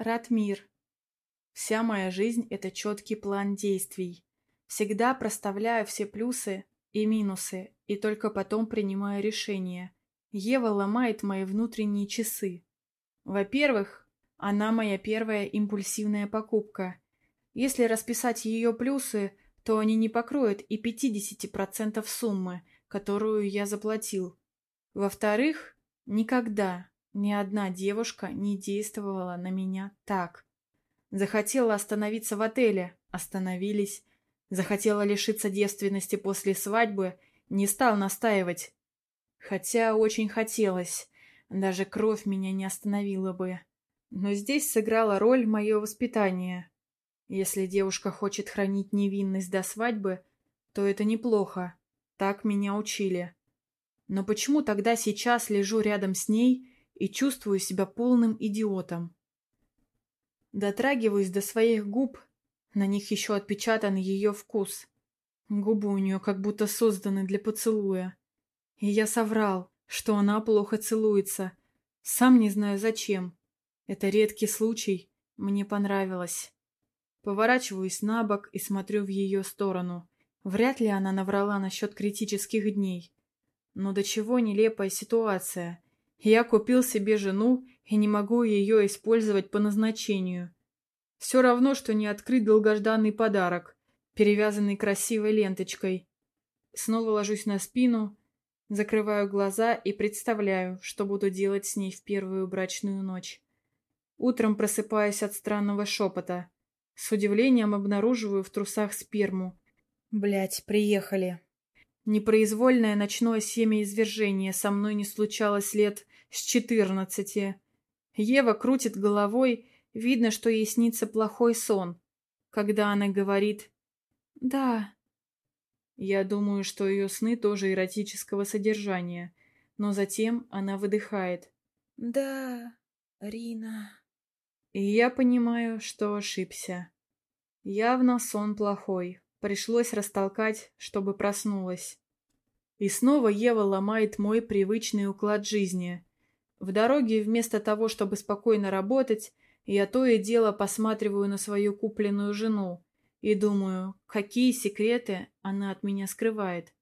Ратмир. Вся моя жизнь — это четкий план действий. Всегда проставляю все плюсы и минусы, и только потом принимаю решение. Ева ломает мои внутренние часы. Во-первых, она моя первая импульсивная покупка. Если расписать ее плюсы, то они не покроют и 50% суммы, которую я заплатил. Во-вторых, никогда ни одна девушка не действовала на меня так. Захотела остановиться в отеле – остановились. Захотела лишиться девственности после свадьбы – не стал настаивать. Хотя очень хотелось. Даже кровь меня не остановила бы. Но здесь сыграла роль мое воспитание. Если девушка хочет хранить невинность до свадьбы, то это неплохо. Так меня учили. Но почему тогда сейчас лежу рядом с ней и чувствую себя полным идиотом? Дотрагиваюсь до своих губ, на них еще отпечатан ее вкус. Губы у нее как будто созданы для поцелуя. И я соврал, что она плохо целуется. Сам не знаю зачем. Это редкий случай, мне понравилось. Поворачиваюсь на бок и смотрю в ее сторону. Вряд ли она наврала насчет критических дней. Но до чего нелепая ситуация. Я купил себе жену и не могу ее использовать по назначению. Все равно, что не открыть долгожданный подарок, перевязанный красивой ленточкой. Снова ложусь на спину, закрываю глаза и представляю, что буду делать с ней в первую брачную ночь. Утром просыпаюсь от странного шепота. С удивлением обнаруживаю в трусах сперму. Блять, приехали. Непроизвольное ночное семяизвержение со мной не случалось лет с четырнадцати. Ева крутит головой, видно, что ей снится плохой сон. Когда она говорит «Да». Я думаю, что ее сны тоже эротического содержания, но затем она выдыхает «Да, Рина». И я понимаю, что ошибся. Явно сон плохой. Пришлось растолкать, чтобы проснулась. И снова Ева ломает мой привычный уклад жизни. В дороге вместо того, чтобы спокойно работать, я то и дело посматриваю на свою купленную жену и думаю, какие секреты она от меня скрывает.